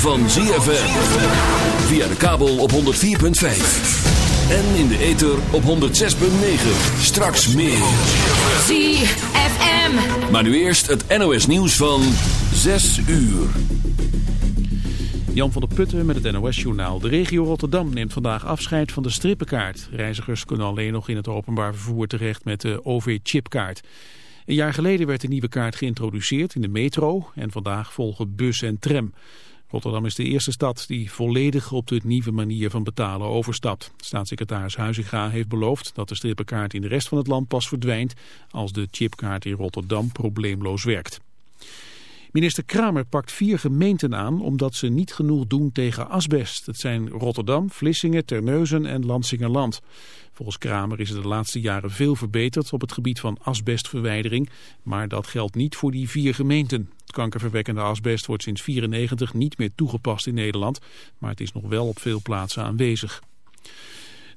van ZFM. Via de kabel op 104.5. En in de ether op 106.9. Straks meer. ZFM. Maar nu eerst het NOS nieuws van 6 uur. Jan van der Putten met het NOS-journaal. De regio Rotterdam neemt vandaag afscheid van de strippenkaart. Reizigers kunnen alleen nog in het openbaar vervoer terecht met de OV-chipkaart. Een jaar geleden werd de nieuwe kaart geïntroduceerd in de metro en vandaag volgen bus en tram. Rotterdam is de eerste stad die volledig op de nieuwe manier van betalen overstapt. Staatssecretaris Huizinga heeft beloofd dat de strippenkaart in de rest van het land pas verdwijnt als de chipkaart in Rotterdam probleemloos werkt. Minister Kramer pakt vier gemeenten aan omdat ze niet genoeg doen tegen asbest. Het zijn Rotterdam, Vlissingen, Terneuzen en Lansingerland. Volgens Kramer is er de laatste jaren veel verbeterd op het gebied van asbestverwijdering. Maar dat geldt niet voor die vier gemeenten. Kankerverwekkende asbest wordt sinds 1994 niet meer toegepast in Nederland. Maar het is nog wel op veel plaatsen aanwezig.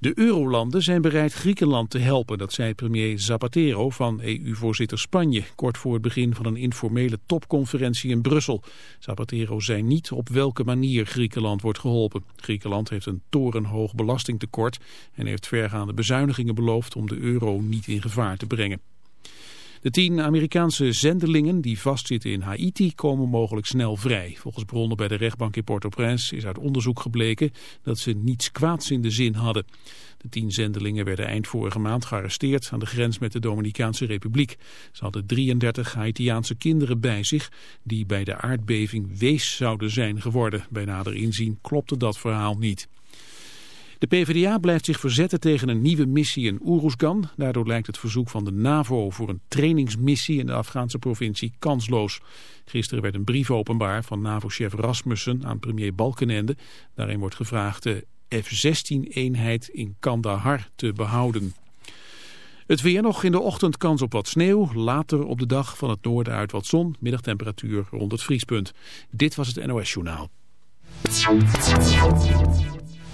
De eurolanden zijn bereid Griekenland te helpen, dat zei premier Zapatero van EU-voorzitter Spanje, kort voor het begin van een informele topconferentie in Brussel. Zapatero zei niet op welke manier Griekenland wordt geholpen. Griekenland heeft een torenhoog belastingtekort en heeft vergaande bezuinigingen beloofd om de euro niet in gevaar te brengen. De tien Amerikaanse zendelingen die vastzitten in Haiti komen mogelijk snel vrij. Volgens bronnen bij de rechtbank in Port-au-Prince is uit onderzoek gebleken dat ze niets kwaads in de zin hadden. De tien zendelingen werden eind vorige maand gearresteerd aan de grens met de Dominicaanse Republiek. Ze hadden 33 Haitiaanse kinderen bij zich die bij de aardbeving wees zouden zijn geworden. Bij nader inzien klopte dat verhaal niet. De PvdA blijft zich verzetten tegen een nieuwe missie in Oeroesgan. Daardoor lijkt het verzoek van de NAVO voor een trainingsmissie in de Afghaanse provincie kansloos. Gisteren werd een brief openbaar van NAVO-chef Rasmussen aan premier Balkenende. Daarin wordt gevraagd de F-16-eenheid in Kandahar te behouden. Het weer nog in de ochtend kans op wat sneeuw. Later op de dag van het noorden uit wat zon. Middagtemperatuur rond het vriespunt. Dit was het NOS Journaal.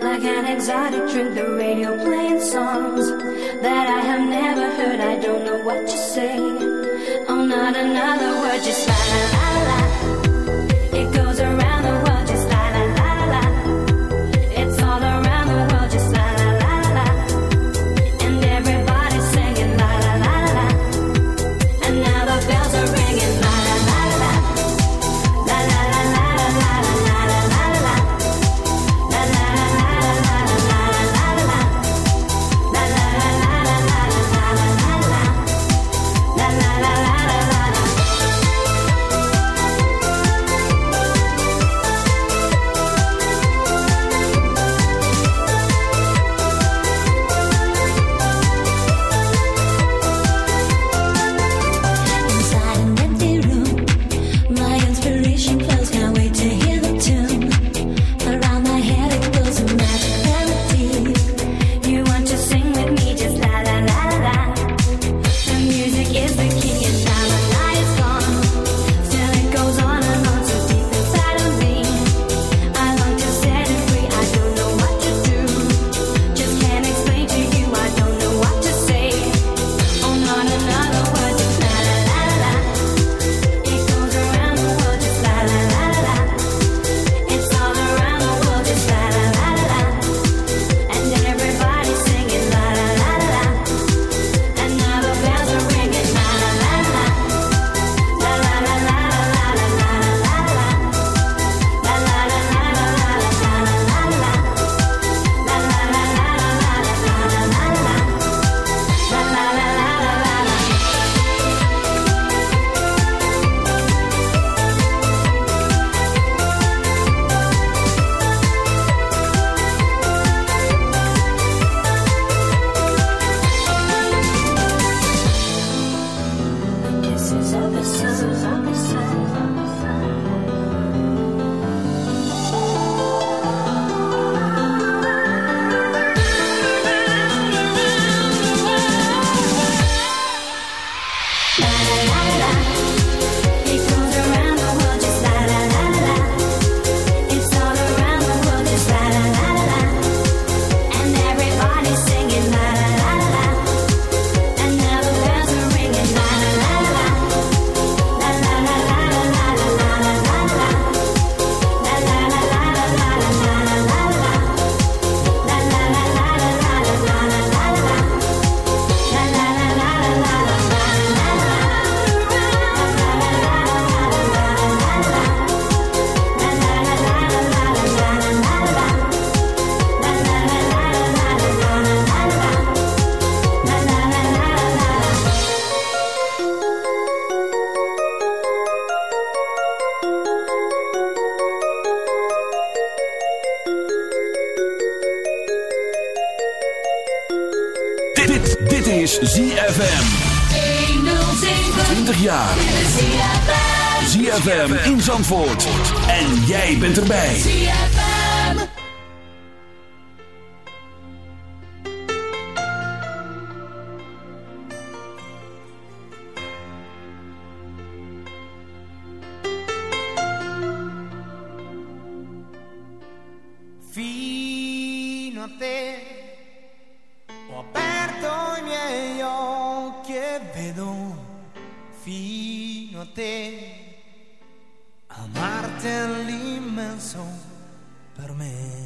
Like an exotic drink, the radio playing songs that I have never heard. I don't know what to say. Oh, not another word, just smile. Zandvoort. En jij bent erbij. Fino a te ho aperto i miei occhi e vedo fino a te dell'immenso per me.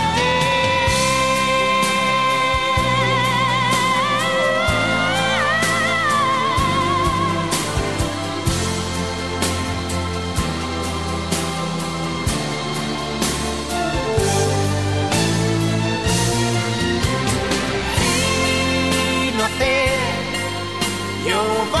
over.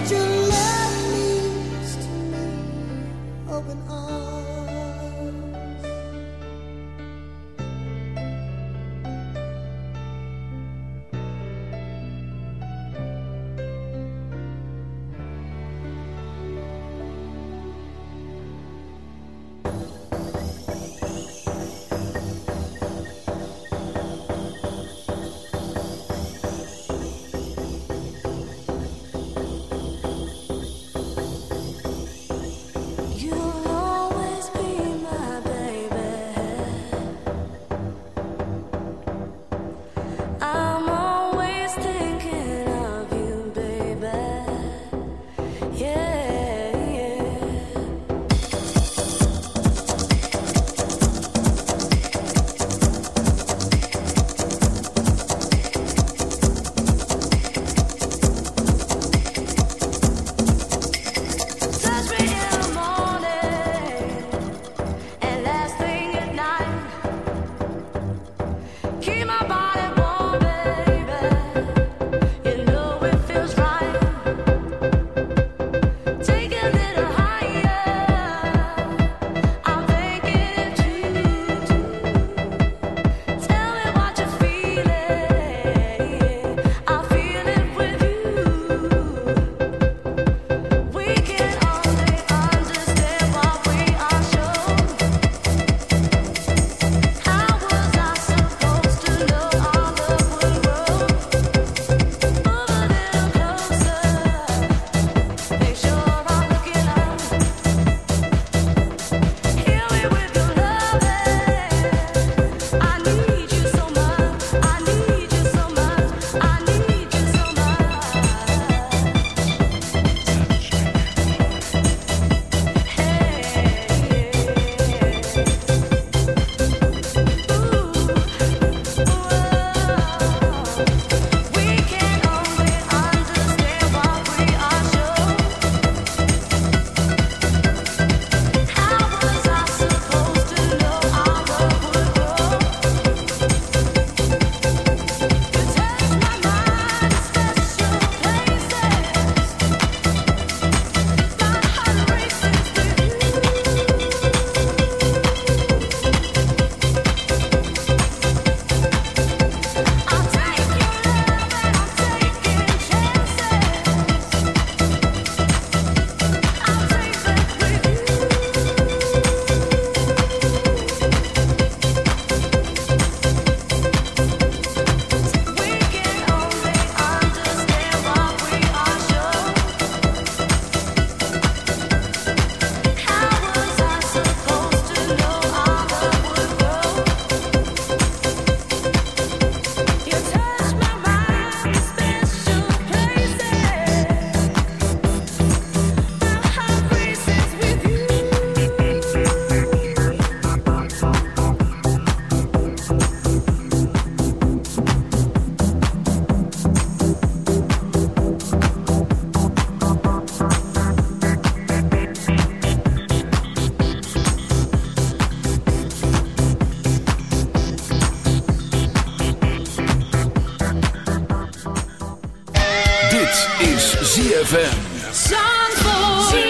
what your love means to me. Open arms. is ZFM. Zandvoort.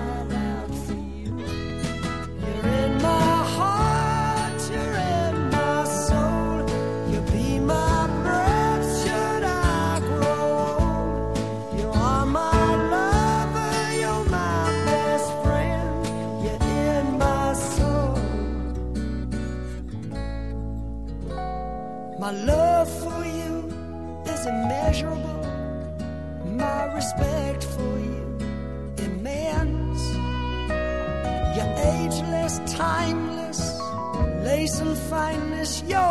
fineness, yo.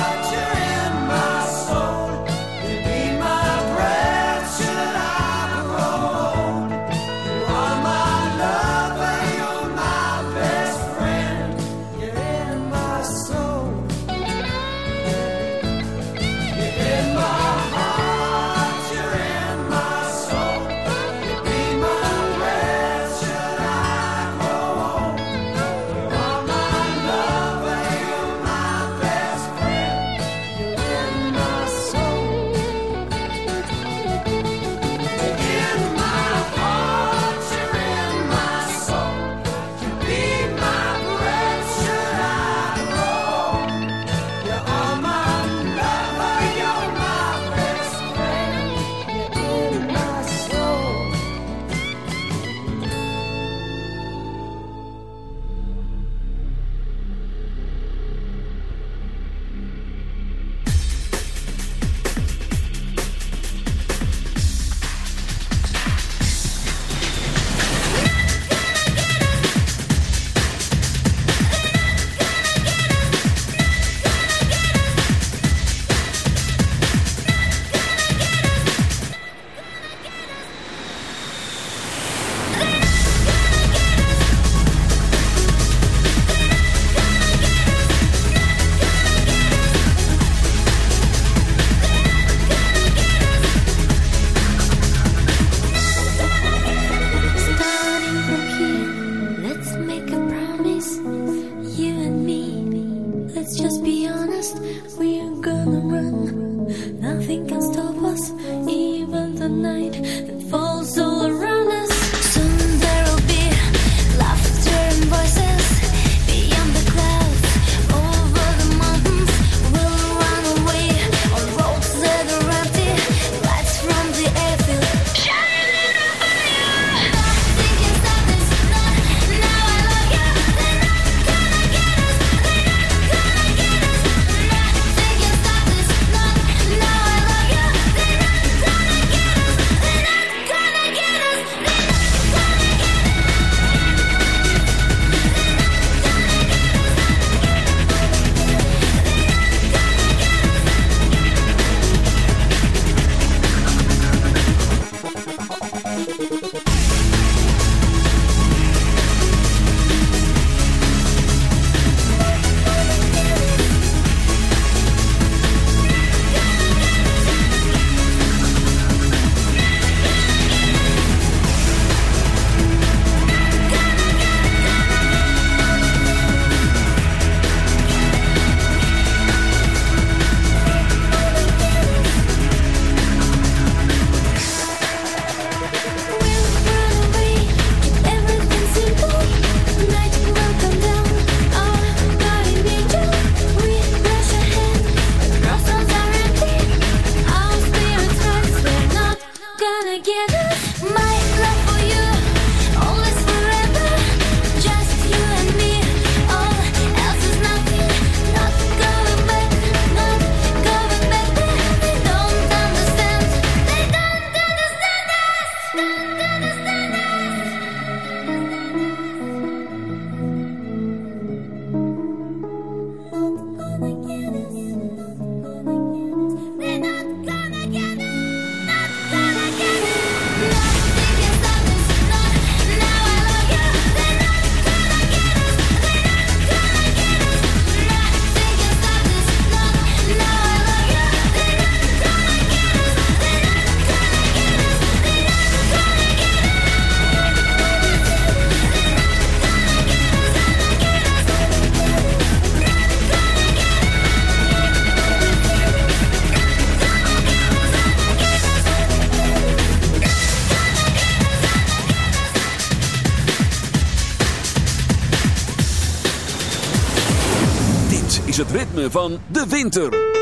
Van de winter.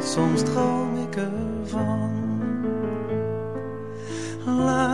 soms droom ik ervan. Laat